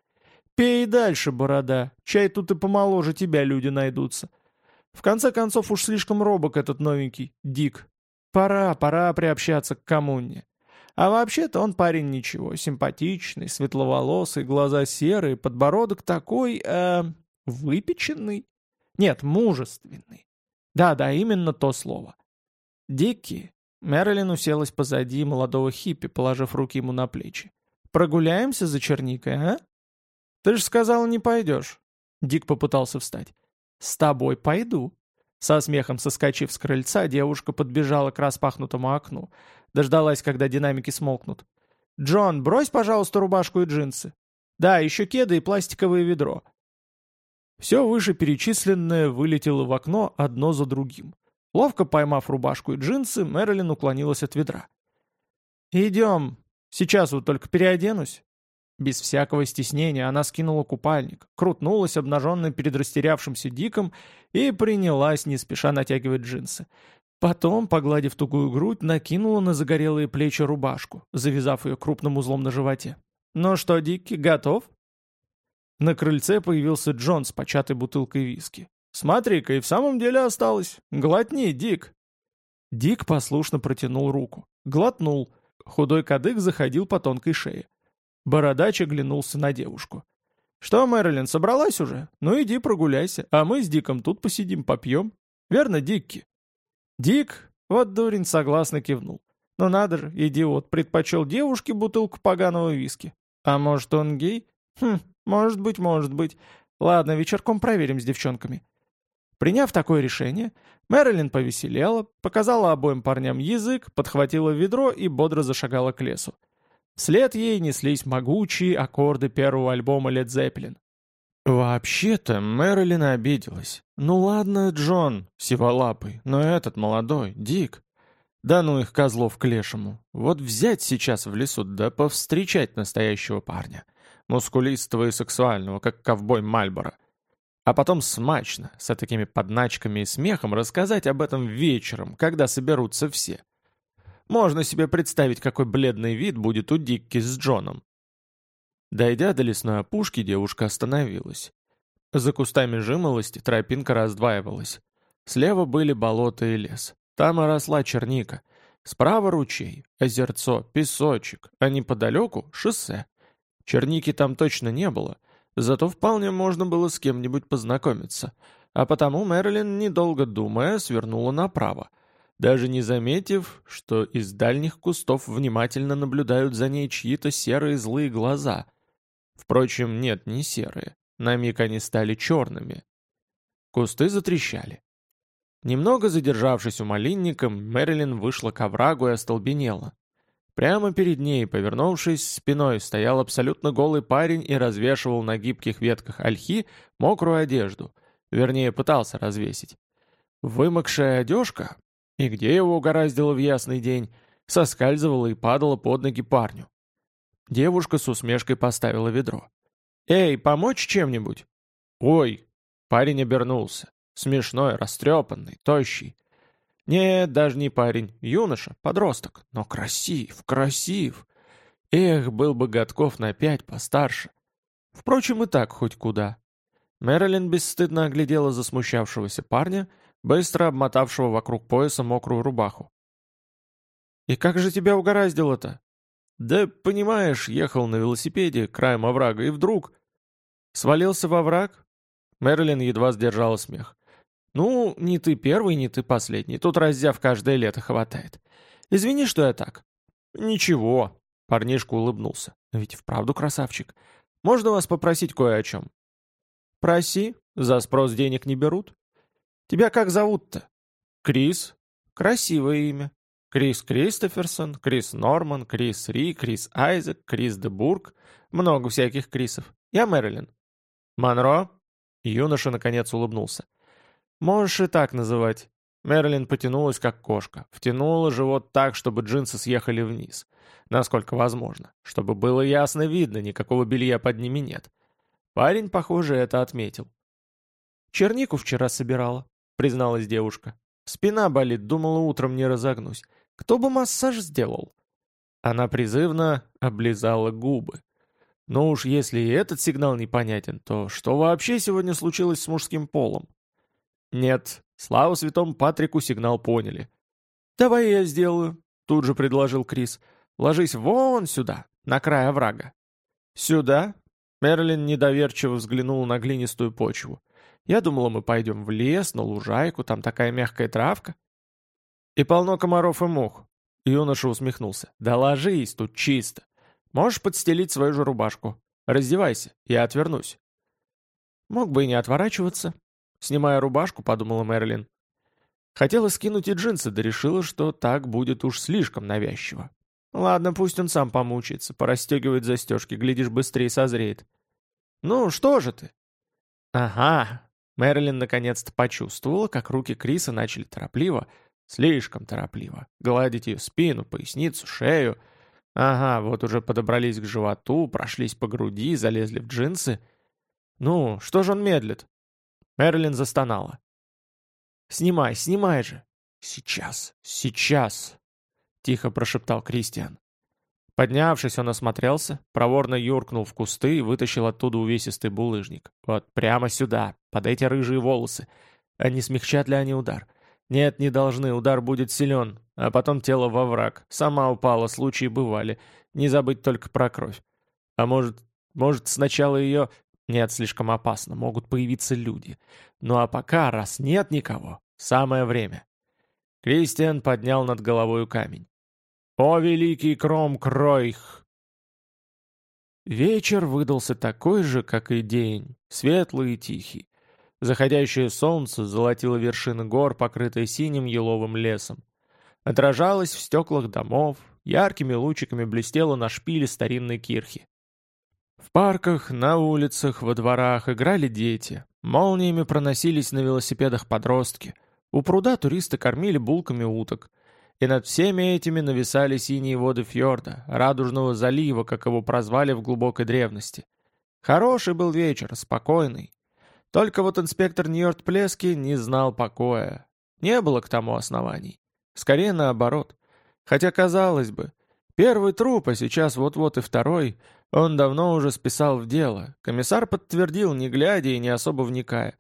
«Пей дальше, борода, чай тут и помоложе тебя люди найдутся». В конце концов, уж слишком робок этот новенький, Дик. Пора, пора приобщаться к коммуне. А вообще-то он парень ничего, симпатичный, светловолосый, глаза серые, подбородок такой, э, выпеченный. Нет, мужественный. Да-да, именно то слово. Дикки. Мэрилин уселась позади молодого хиппи, положив руки ему на плечи. «Прогуляемся за черникой, а?» «Ты же сказал, не пойдешь». Дик попытался встать. «С тобой пойду». Со смехом соскочив с крыльца, девушка подбежала к распахнутому окну. Дождалась, когда динамики смолкнут. «Джон, брось, пожалуйста, рубашку и джинсы. Да, еще кеды и пластиковое ведро». Все вышеперечисленное вылетело в окно одно за другим. Ловко поймав рубашку и джинсы, Мэрилин уклонилась от ведра. «Идем. Сейчас вот только переоденусь». Без всякого стеснения она скинула купальник, крутнулась, обнаженной перед растерявшимся Диком, и принялась не спеша натягивать джинсы. Потом, погладив тугую грудь, накинула на загорелые плечи рубашку, завязав ее крупным узлом на животе. «Ну что, Дикки, готов?» На крыльце появился Джон с початой бутылкой виски. «Смотри-ка, и в самом деле осталось. Глотни, Дик!» Дик послушно протянул руку. Глотнул. Худой кадык заходил по тонкой шее. Бородач оглянулся на девушку. «Что, Мэрилин, собралась уже? Ну иди прогуляйся, а мы с Диком тут посидим, попьем. Верно, Дикки?» «Дик?» — вот дурень согласно кивнул. «Ну надо же, идиот, предпочел девушке бутылку поганого виски. А может, он гей? Хм, может быть, может быть. Ладно, вечерком проверим с девчонками». Приняв такое решение, Мэрилин повеселела, показала обоим парням язык, подхватила ведро и бодро зашагала к лесу. Вслед ей неслись могучие аккорды первого альбома Led Zeppelin. Вообще-то Мэрилин обиделась. Ну ладно, Джон, сиволапый, но этот молодой, Дик. Да ну их козлов к лешему. Вот взять сейчас в лесу, да повстречать настоящего парня. Мускулистого и сексуального, как ковбой Мальборо. А потом смачно, с такими подначками и смехом рассказать об этом вечером, когда соберутся все. Можно себе представить, какой бледный вид будет у Дикки с Джоном. Дойдя до лесной опушки, девушка остановилась. За кустами жимолости тропинка раздваивалась. Слева были болото и лес. Там и росла черника. Справа ручей, озерцо, песочек, а неподалеку — шоссе. Черники там точно не было, зато вполне можно было с кем-нибудь познакомиться. А потому Мэрилин, недолго думая, свернула направо — даже не заметив, что из дальних кустов внимательно наблюдают за ней чьи-то серые злые глаза. Впрочем, нет, не серые. На миг они стали черными. Кусты затрещали. Немного задержавшись у малинника, Мэрилин вышла к оврагу и остолбенела. Прямо перед ней, повернувшись спиной, стоял абсолютно голый парень и развешивал на гибких ветках ольхи мокрую одежду. Вернее, пытался развесить. Вымокшая одежка, и где его угораздило в ясный день, соскальзывала и падала под ноги парню. Девушка с усмешкой поставила ведро. «Эй, помочь чем-нибудь?» «Ой!» Парень обернулся. Смешной, растрепанный, тощий. Нет, даже не парень, юноша, подросток, но красив, красив. Эх, был бы годков на пять постарше. Впрочем, и так хоть куда. Мэрилин бесстыдно оглядела засмущавшегося парня быстро обмотавшего вокруг пояса мокрую рубаху. «И как же тебя угораздило-то?» «Да, понимаешь, ехал на велосипеде, краем оврага, и вдруг...» «Свалился во враг?» Мэрилин едва сдержала смех. «Ну, не ты первый, не ты последний. Тут раздяв каждое лето хватает. Извини, что я так». «Ничего», — парнишка улыбнулся. «Ведь вправду красавчик. Можно вас попросить кое о чем?» «Проси. За спрос денег не берут. Тебя как зовут-то? Крис. Красивое имя. Крис Кристоферсон, Крис Норман, Крис Ри, Крис Айзек, Крис Дебург. Много всяких Крисов. Я Мэрилин. Монро? Юноша наконец улыбнулся. Можешь и так называть. Мэрилин потянулась, как кошка. Втянула живот так, чтобы джинсы съехали вниз. Насколько возможно. Чтобы было ясно видно, никакого белья под ними нет. Парень, похоже, это отметил. Чернику вчера собирала призналась девушка. «Спина болит, думала, утром не разогнусь. Кто бы массаж сделал?» Она призывно облизала губы. Но уж если и этот сигнал непонятен, то что вообще сегодня случилось с мужским полом? Нет, слава святому Патрику сигнал поняли. «Давай я сделаю», — тут же предложил Крис. «Ложись вон сюда, на край оврага». «Сюда?» Мерлин недоверчиво взглянул на глинистую почву. Я думала, мы пойдем в лес, на лужайку, там такая мягкая травка. И полно комаров и мух. Юноша усмехнулся. Да ложись, тут чисто. Можешь подстелить свою же рубашку. Раздевайся, я отвернусь. Мог бы и не отворачиваться. Снимая рубашку, подумала Мерлин. Хотела скинуть и джинсы, да решила, что так будет уж слишком навязчиво. Ладно, пусть он сам помучается, порастегивает застежки, глядишь, быстрее созреет. «Ну, что же ты?» «Ага». Мэрилин наконец-то почувствовала, как руки Криса начали торопливо, слишком торопливо, гладить ее спину, поясницу, шею. Ага, вот уже подобрались к животу, прошлись по груди, залезли в джинсы. «Ну, что же он медлит?» Мэрилин застонала. «Снимай, снимай же!» «Сейчас, сейчас!» — тихо прошептал Кристиан. Поднявшись, он осмотрелся, проворно юркнул в кусты и вытащил оттуда увесистый булыжник. Вот прямо сюда, под эти рыжие волосы. А не смягчат ли они удар? Нет, не должны, удар будет силен. А потом тело во враг. Сама упала, случаи бывали. Не забыть только про кровь. А может, может сначала ее... Нет, слишком опасно, могут появиться люди. Ну а пока, раз нет никого, самое время. Кристиан поднял над головой камень. «О, великий кром Кройх!» Вечер выдался такой же, как и день, светлый и тихий. Заходящее солнце золотило вершины гор, покрытые синим еловым лесом. Отражалось в стеклах домов, яркими лучиками блестело на шпиле старинной кирхи. В парках, на улицах, во дворах играли дети. Молниями проносились на велосипедах подростки. У пруда туристы кормили булками уток и над всеми этими нависали синие воды фьорда, радужного залива, как его прозвали в глубокой древности. Хороший был вечер, спокойный. Только вот инспектор Ньорд Плески не знал покоя. Не было к тому оснований. Скорее наоборот. Хотя, казалось бы, первый труп, а сейчас вот-вот и второй, он давно уже списал в дело. Комиссар подтвердил, не глядя и не особо вникая.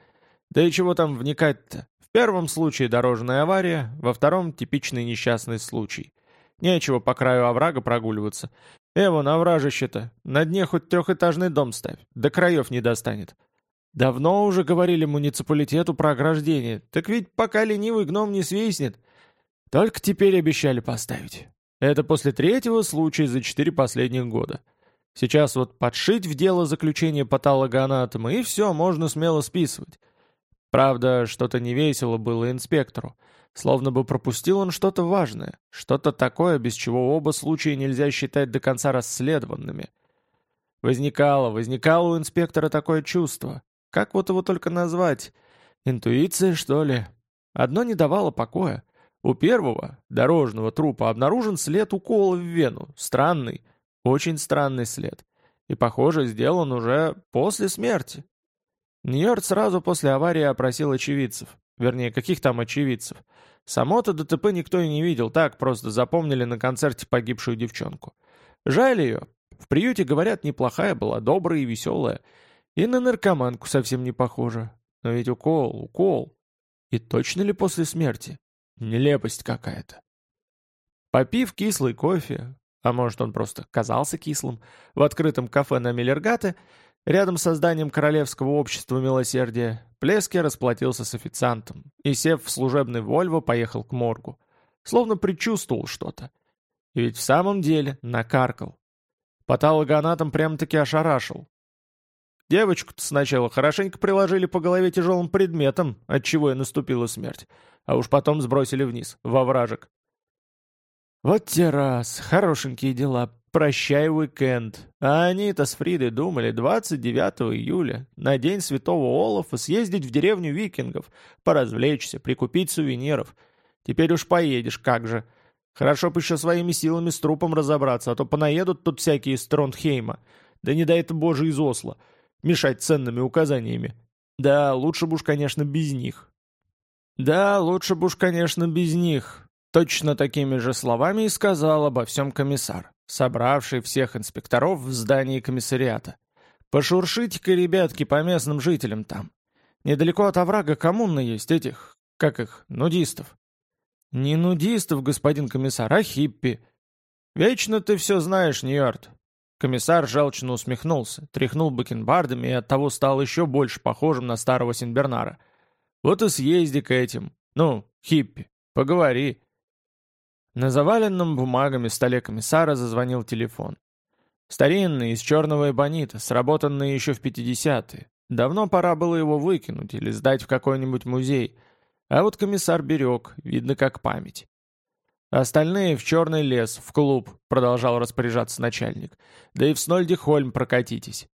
Да и чего там вникать-то? Первом случае дорожная авария, во втором типичный несчастный случай. Нечего по краю оврага прогуливаться. Эво, на овражище-то, на дне хоть трехэтажный дом ставь, до краев не достанет. Давно уже говорили муниципалитету про ограждение, так ведь пока ленивый гном не свистнет. Только теперь обещали поставить. Это после третьего случая за четыре последних года. Сейчас вот подшить в дело заключение патологоанатома, и все, можно смело списывать. Правда, что-то невесело было инспектору. Словно бы пропустил он что-то важное, что-то такое, без чего оба случая нельзя считать до конца расследованными. Возникало, возникало у инспектора такое чувство. Как вот его только назвать? Интуиция, что ли? Одно не давало покоя. У первого, дорожного трупа, обнаружен след укола в вену. Странный, очень странный след. И, похоже, сделан уже после смерти. Ньорд сразу после аварии опросил очевидцев. Вернее, каких там очевидцев? Само-то ДТП никто и не видел, так просто запомнили на концерте погибшую девчонку. Жаль ее. В приюте, говорят, неплохая была, добрая и веселая. И на наркоманку совсем не похожа. Но ведь укол, укол. И точно ли после смерти? Нелепость какая-то. Попив кислый кофе, а может он просто казался кислым, в открытом кафе на Миллергате, Рядом с зданием Королевского общества милосердия Плески расплатился с официантом и, сев в служебный Вольво, поехал к моргу. Словно предчувствовал что-то. И ведь в самом деле накаркал. Патологоанатом прямо-таки ошарашил. Девочку-то сначала хорошенько приложили по голове тяжелым предметом, от чего и наступила смерть, а уж потом сбросили вниз, во вражек. Вот те раз, хорошенькие дела, прощай уикенд. А они-то с Фридой думали 29 июля, на день святого Олафа, съездить в деревню викингов, поразвлечься, прикупить сувениров. Теперь уж поедешь, как же. Хорошо бы еще своими силами с трупом разобраться, а то понаедут тут всякие из Тронтхейма. Да не дай это боже из Осло. Мешать ценными указаниями. Да, лучше бы уж, конечно, без них. Да, лучше бы уж, конечно, без них. Точно такими же словами и сказал обо всем комиссар собравший всех инспекторов в здании комиссариата. «Пошуршите-ка, ребятки, по местным жителям там. Недалеко от оврага коммуна есть этих, как их, нудистов». «Не нудистов, господин комиссар, а хиппи». «Вечно ты все знаешь, Ньюарт». Комиссар жалчно усмехнулся, тряхнул бакенбардами и оттого стал еще больше похожим на старого Синбернара. «Вот и съезди к этим. Ну, хиппи, поговори. На заваленном бумагами столе комиссара зазвонил телефон. Старинный, из черного эбонита, сработанный еще в 50-е. Давно пора было его выкинуть или сдать в какой-нибудь музей. А вот комиссар берег, видно как память. «Остальные в черный лес, в клуб», — продолжал распоряжаться начальник. «Да и в Снольдихольм прокатитесь».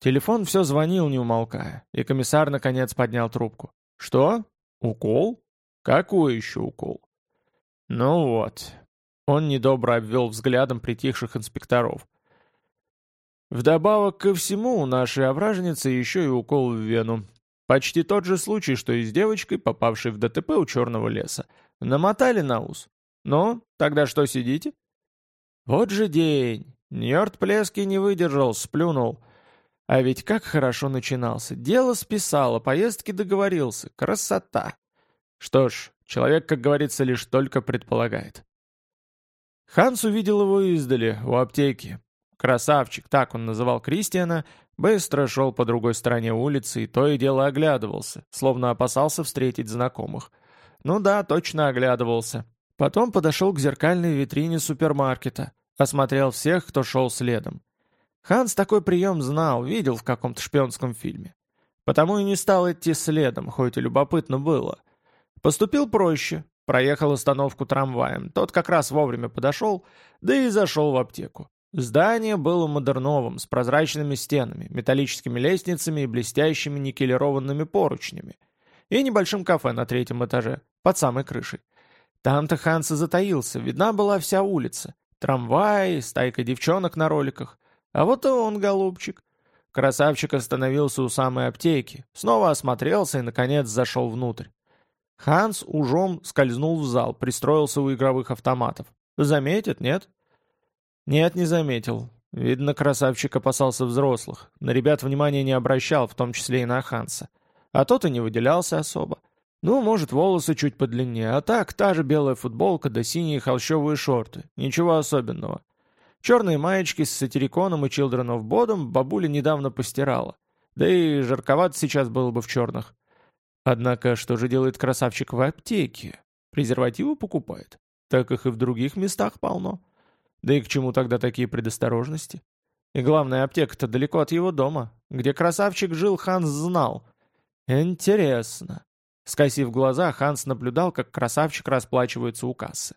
Телефон все звонил, не умолкая, и комиссар наконец поднял трубку. «Что? Укол? Какой еще укол?» «Ну вот». Он недобро обвел взглядом притихших инспекторов. Вдобавок ко всему, у нашей овражницы еще и укол в вену. Почти тот же случай, что и с девочкой, попавшей в ДТП у Черного леса. Намотали на ус. Ну, тогда что сидите? Вот же день. Ньорд Плески не выдержал, сплюнул. А ведь как хорошо начинался. Дело списало, поездки договорился. Красота. Что ж, человек, как говорится, лишь только предполагает. Ханс увидел его издали, у аптеки. Красавчик, так он называл Кристиана, быстро шел по другой стороне улицы и то и дело оглядывался, словно опасался встретить знакомых. Ну да, точно оглядывался. Потом подошел к зеркальной витрине супермаркета, осмотрел всех, кто шел следом. Ханс такой прием знал, видел в каком-то шпионском фильме. Потому и не стал идти следом, хоть и любопытно было. Поступил проще, проехал остановку трамваем, тот как раз вовремя подошел, да и зашел в аптеку. Здание было модерновым, с прозрачными стенами, металлическими лестницами и блестящими никелированными поручнями. И небольшим кафе на третьем этаже, под самой крышей. Там-то Ханс и затаился, видна была вся улица. Трамвай, стайка девчонок на роликах. А вот и он, голубчик. Красавчик остановился у самой аптеки, снова осмотрелся и, наконец, зашел внутрь. Ханс ужом скользнул в зал, пристроился у игровых автоматов. Заметит, нет? Нет, не заметил. Видно, красавчик опасался взрослых. На ребят внимания не обращал, в том числе и на Ханса. А тот и не выделялся особо. Ну, может, волосы чуть подлиннее, а так, та же белая футболка да синие холщовые шорты. Ничего особенного. Черные маечки с сатириконом и Children of Bodom бабуля недавно постирала. Да и жарковато сейчас было бы в черных. Однако, что же делает красавчик в аптеке? Презервативы покупает. Так их и в других местах полно. Да и к чему тогда такие предосторожности? И главное, аптека-то далеко от его дома. Где красавчик жил, Ханс знал. Интересно. Скосив глаза, Ханс наблюдал, как красавчик расплачивается у кассы.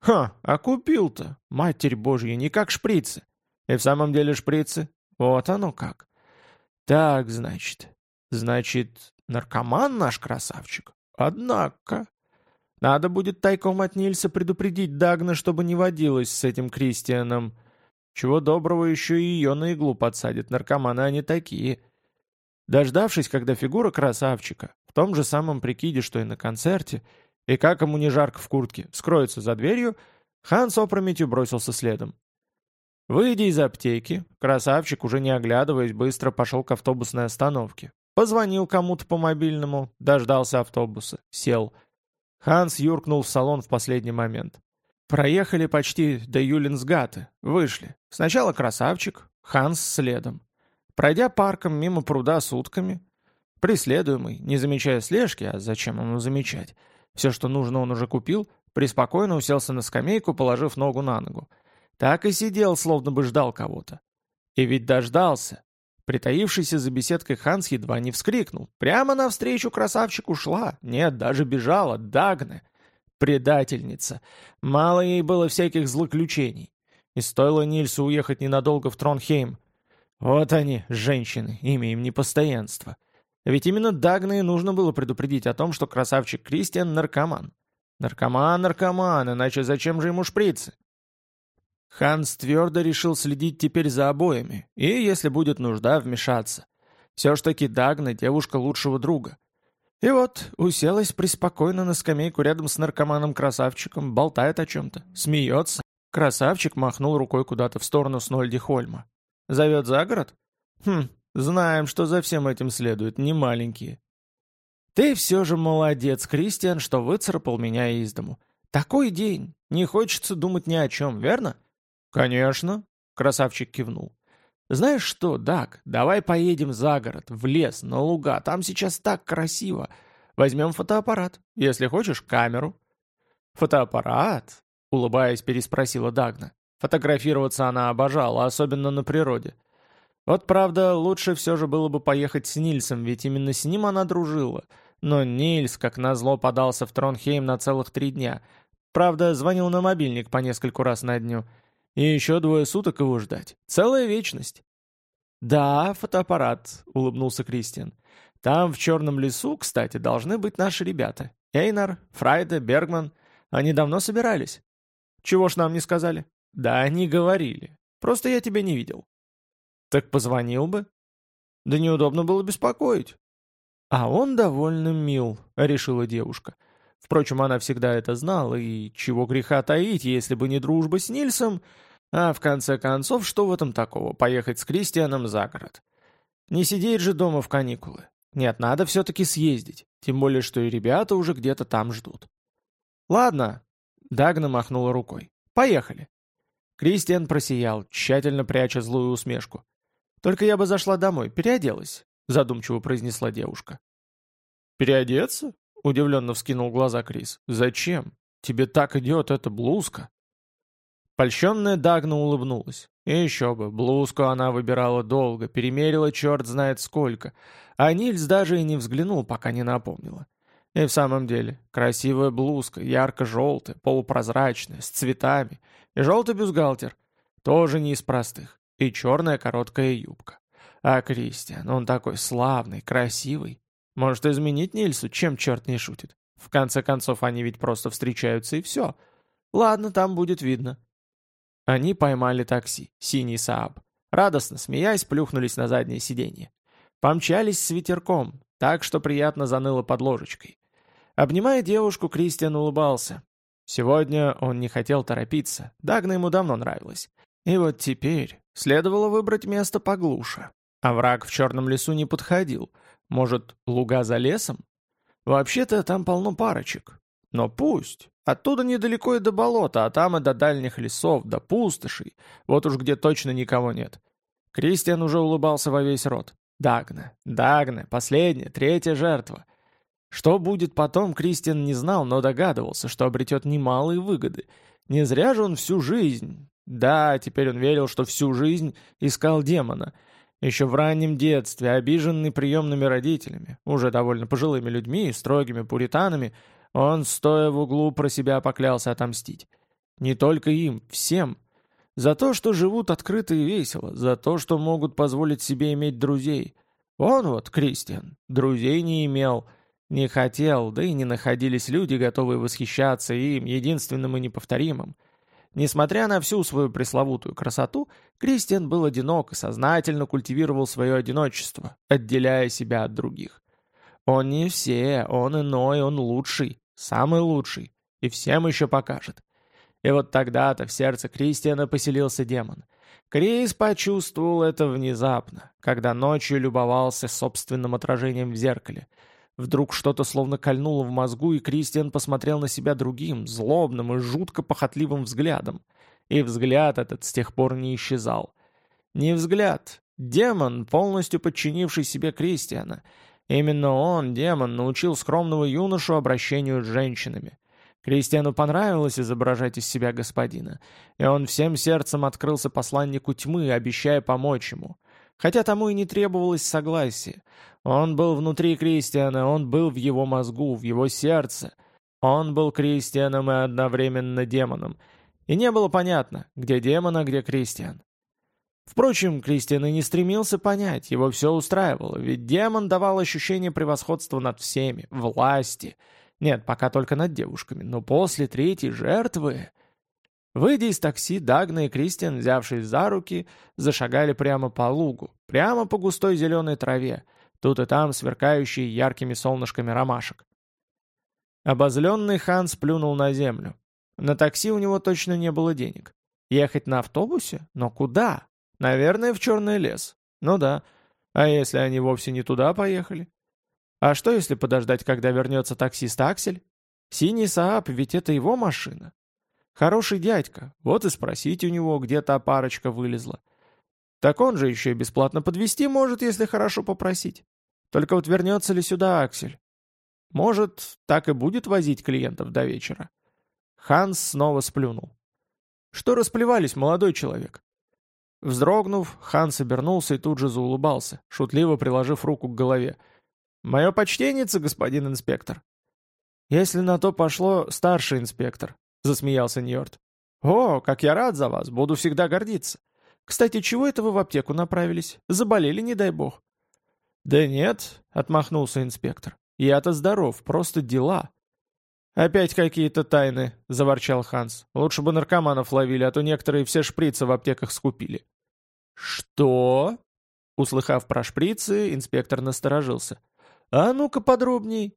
«Ха, а купил-то, матерь божья, не как шприцы. И в самом деле шприцы? Вот оно как. Так, значит. Значит, наркоман наш красавчик? Однако. Надо будет тайком от Нильса предупредить Дагна, чтобы не водилась с этим Кристианом. Чего доброго еще и ее на иглу подсадят, наркоманы они такие. Дождавшись, когда фигура красавчика, в том же самом прикиде, что и на концерте, и как ему не жарко в куртке, скроется за дверью, Ханс опрометью бросился следом. Выйдя из аптеки, красавчик, уже не оглядываясь, быстро пошел к автобусной остановке. Позвонил кому-то по мобильному, дождался автобуса, сел. Ханс юркнул в салон в последний момент. Проехали почти до Юлинсгаты, вышли. Сначала красавчик, Ханс следом. Пройдя парком мимо пруда сутками, преследуемый, не замечая слежки, а зачем ему замечать, все, что нужно, он уже купил, преспокойно уселся на скамейку, положив ногу на ногу. Так и сидел, словно бы ждал кого-то. И ведь дождался. Притаившийся за беседкой Ханс едва не вскрикнул. Прямо навстречу красавчику шла. Нет, даже бежала. Дагне. Предательница. Мало ей было всяких злоключений. И стоило Нильсу уехать ненадолго в Тронхейм. Вот они, женщины, имя им непостоянство. Ведь именно Дагны нужно было предупредить о том, что красавчик Кристиан — наркоман. Наркоман, наркоман, иначе зачем же ему шприцы? Ханс твердо решил следить теперь за обоими, и, если будет нужда, вмешаться. Все ж таки Дагна — девушка лучшего друга. И вот уселась преспокойно на скамейку рядом с наркоманом-красавчиком, болтает о чем-то, смеется. Красавчик махнул рукой куда-то в сторону Снольди Хольма. Зовет за город? Хм, Знаем, что за всем этим следует, не маленькие. Ты все же молодец, Кристиан, что выцарапал меня из дому. Такой день, не хочется думать ни о чем, верно? Конечно, красавчик кивнул. Знаешь что, Дак, давай поедем за город, в лес, на луга, там сейчас так красиво. Возьмем фотоаппарат, если хочешь, камеру. Фотоаппарат? Улыбаясь, переспросила Дагна. Фотографироваться она обожала, особенно на природе. Вот правда, лучше все же было бы поехать с Нильсом, ведь именно с ним она дружила. Но Нильс, как назло, подался в Тронхейм на целых три дня. Правда, звонил на мобильник по нескольку раз на дню. И еще двое суток его ждать. Целая вечность. «Да, фотоаппарат», — улыбнулся Кристиан. «Там, в Черном лесу, кстати, должны быть наши ребята. Эйнар, Фрайда, Бергман. Они давно собирались». «Чего ж нам не сказали?» «Да они говорили. Просто я тебя не видел». «Так позвонил бы». «Да неудобно было беспокоить». «А он довольно мил», — решила девушка. Впрочем, она всегда это знала, и чего греха таить, если бы не дружба с Нильсом, а в конце концов, что в этом такого, поехать с Кристианом за город? Не сидеть же дома в каникулы. Нет, надо все-таки съездить, тем более, что и ребята уже где-то там ждут. «Ладно», — Дагна махнула рукой, — «поехали». Кристиан просиял, тщательно пряча злую усмешку. «Только я бы зашла домой, переоделась», — задумчиво произнесла девушка. «Переодеться?» — удивленно вскинул глаза Крис. «Зачем? Тебе так идет эта блузка». Польщенная Дагна улыбнулась. И еще бы, блузку она выбирала долго, перемерила черт знает сколько, а Нильс даже и не взглянул, пока не напомнила. И в самом деле, красивая блузка, ярко-желтая, полупрозрачная, с цветами, и желтый бюстгальтер, тоже не из простых, и черная короткая юбка. А Кристиан, он такой славный, красивый. Может изменить Нильсу, чем черт не шутит. В конце концов, они ведь просто встречаются и все. Ладно, там будет видно. Они поймали такси, синий Сааб. Радостно смеясь, плюхнулись на заднее сиденье. Помчались с ветерком, так что приятно заныло под ложечкой. Обнимая девушку, Кристиан улыбался. Сегодня он не хотел торопиться, Дагна ему давно нравилась. И вот теперь следовало выбрать место поглуше. А враг в черном лесу не подходил. Может, луга за лесом? Вообще-то там полно парочек. Но пусть. Оттуда недалеко и до болота, а там и до дальних лесов, до пустошей. Вот уж где точно никого нет. Кристиан уже улыбался во весь рот. Дагна, Дагна, последняя, третья жертва. Что будет потом, Кристиан не знал, но догадывался, что обретет немалые выгоды. Не зря же он всю жизнь... Да, теперь он верил, что всю жизнь искал демона. Еще в раннем детстве, обиженный приемными родителями, уже довольно пожилыми людьми и строгими пуританами, он, стоя в углу, про себя поклялся отомстить. Не только им, всем. За то, что живут открыто и весело, за то, что могут позволить себе иметь друзей. Он вот, Кристиан, друзей не имел, не хотел, да и не находились люди, готовые восхищаться им, единственным и неповторимым. Несмотря на всю свою пресловутую красоту, Кристиан был одинок и сознательно культивировал свое одиночество, отделяя себя от других. Он не все, он иной, он лучший. Самый лучший. И всем еще покажет. И вот тогда-то в сердце Кристиана поселился демон. Крис почувствовал это внезапно, когда ночью любовался собственным отражением в зеркале. Вдруг что-то словно кольнуло в мозгу, и Кристиан посмотрел на себя другим, злобным и жутко похотливым взглядом. И взгляд этот с тех пор не исчезал. Не взгляд. Демон, полностью подчинивший себе Кристиана — Именно он, демон, научил скромного юношу обращению с женщинами. Кристиану понравилось изображать из себя господина, и он всем сердцем открылся посланнику тьмы, обещая помочь ему. Хотя тому и не требовалось согласия. Он был внутри Кристиана, он был в его мозгу, в его сердце. Он был Кристианом и одновременно демоном. И не было понятно, где демон, а где Кристиан. Впрочем, Кристиан и не стремился понять, его все устраивало, ведь демон давал ощущение превосходства над всеми, власти. Нет, пока только над девушками, но после третьей жертвы... Выйдя из такси, Дагна и Кристиан, взявшись за руки, зашагали прямо по лугу, прямо по густой зеленой траве, тут и там сверкающие яркими солнышками ромашек. Обозленный хан сплюнул на землю. На такси у него точно не было денег. Ехать на автобусе? Но куда? Наверное, в черный лес. Ну да. А если они вовсе не туда поехали? А что, если подождать, когда вернется таксист Аксель? Синий Саап, ведь это его машина. Хороший дядька, вот и спросить у него, где та парочка вылезла. Так он же еще и бесплатно подвести может, если хорошо попросить. Только вот вернется ли сюда Аксель? Может, так и будет возить клиентов до вечера. Ханс снова сплюнул. Что расплевались, молодой человек? Вздрогнув, Ханс обернулся и тут же заулыбался, шутливо приложив руку к голове. Мое почтенница, господин инспектор». «Если на то пошло, старший инспектор», — засмеялся Ньорд. «О, как я рад за вас, буду всегда гордиться. Кстати, чего это вы в аптеку направились? Заболели, не дай бог». «Да нет», — отмахнулся инспектор. «Я-то здоров, просто дела». «Опять какие-то тайны», — заворчал Ханс. «Лучше бы наркоманов ловили, а то некоторые все шприцы в аптеках скупили». «Что?» Услыхав про шприцы, инспектор насторожился. «А ну-ка подробней».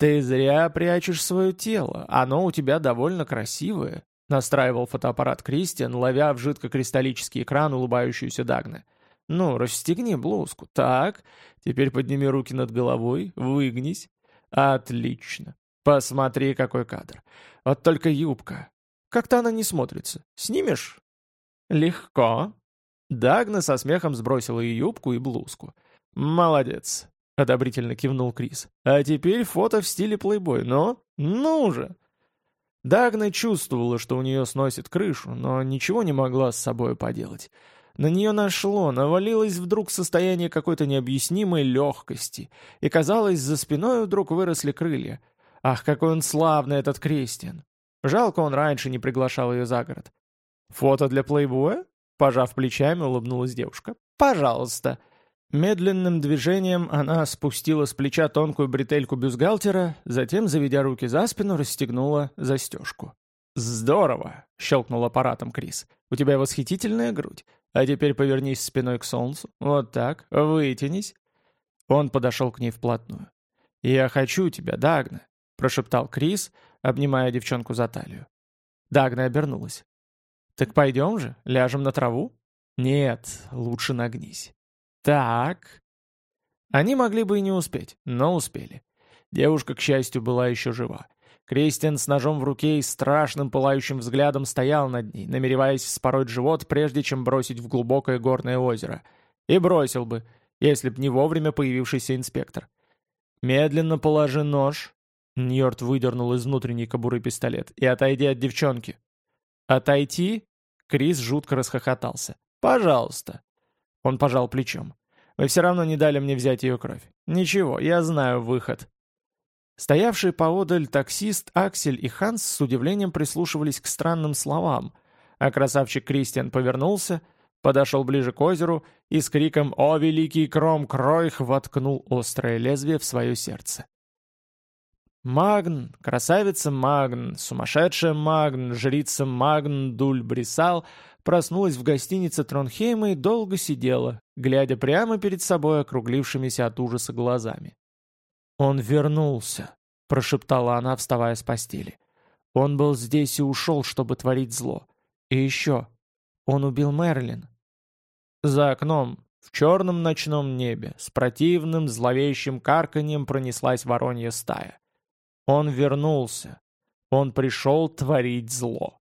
«Ты зря прячешь свое тело, оно у тебя довольно красивое», настраивал фотоаппарат Кристиан, ловя в жидкокристаллический экран улыбающуюся Дагна. «Ну, расстегни блузку. Так, теперь подними руки над головой, выгнись. Отлично. Посмотри, какой кадр. Вот только юбка. Как-то она не смотрится. Снимешь?» «Легко». Дагна со смехом сбросила и юбку, и блузку. «Молодец. — одобрительно кивнул Крис. «А теперь фото в стиле плейбой, но... Ну же!» Дагна чувствовала, что у нее сносит крышу, но ничего не могла с собой поделать. На нее нашло, навалилось вдруг состояние какой-то необъяснимой легкости, и, казалось, за спиной вдруг выросли крылья. Ах, какой он славный, этот Кристиан! Жалко, он раньше не приглашал ее за город. «Фото для плейбоя?» Пожав плечами, улыбнулась девушка. «Пожалуйста!» Медленным движением она спустила с плеча тонкую бретельку бюстгальтера, затем, заведя руки за спину, расстегнула застежку. «Здорово!» — щелкнул аппаратом Крис. «У тебя восхитительная грудь. А теперь повернись спиной к солнцу. Вот так. Вытянись». Он подошел к ней вплотную. «Я хочу тебя, Дагна», — прошептал Крис, обнимая девчонку за талию. Дагна обернулась. «Так пойдем же, ляжем на траву?» «Нет, лучше нагнись». Так. Они могли бы и не успеть, но успели. Девушка, к счастью, была еще жива. Кристиан с ножом в руке и страшным пылающим взглядом стоял над ней, намереваясь вспороть живот, прежде чем бросить в глубокое горное озеро. И бросил бы, если б не вовремя появившийся инспектор. «Медленно положи нож», — Ньорд выдернул из внутренней кобуры пистолет, «и отойди от девчонки». «Отойти?» — Крис жутко расхохотался. «Пожалуйста». Он пожал плечом. «Вы все равно не дали мне взять ее кровь. Ничего, я знаю выход». Стоявшие поодаль таксист Аксель и Ханс с удивлением прислушивались к странным словам, а красавчик Кристиан повернулся, подошел ближе к озеру и с криком «О, великий кром Кройх!» воткнул острое лезвие в свое сердце. Магн, красавица Магн, сумасшедшая Магн, жрица Магн Дуль Брисал проснулась в гостинице Тронхейма и долго сидела, глядя прямо перед собой округлившимися от ужаса глазами. «Он вернулся», — прошептала она, вставая с постели. «Он был здесь и ушел, чтобы творить зло. И еще, он убил Мерлин». За окном, в черном ночном небе, с противным зловещим карканьем пронеслась воронья стая. Он вернулся. Он пришел творить зло.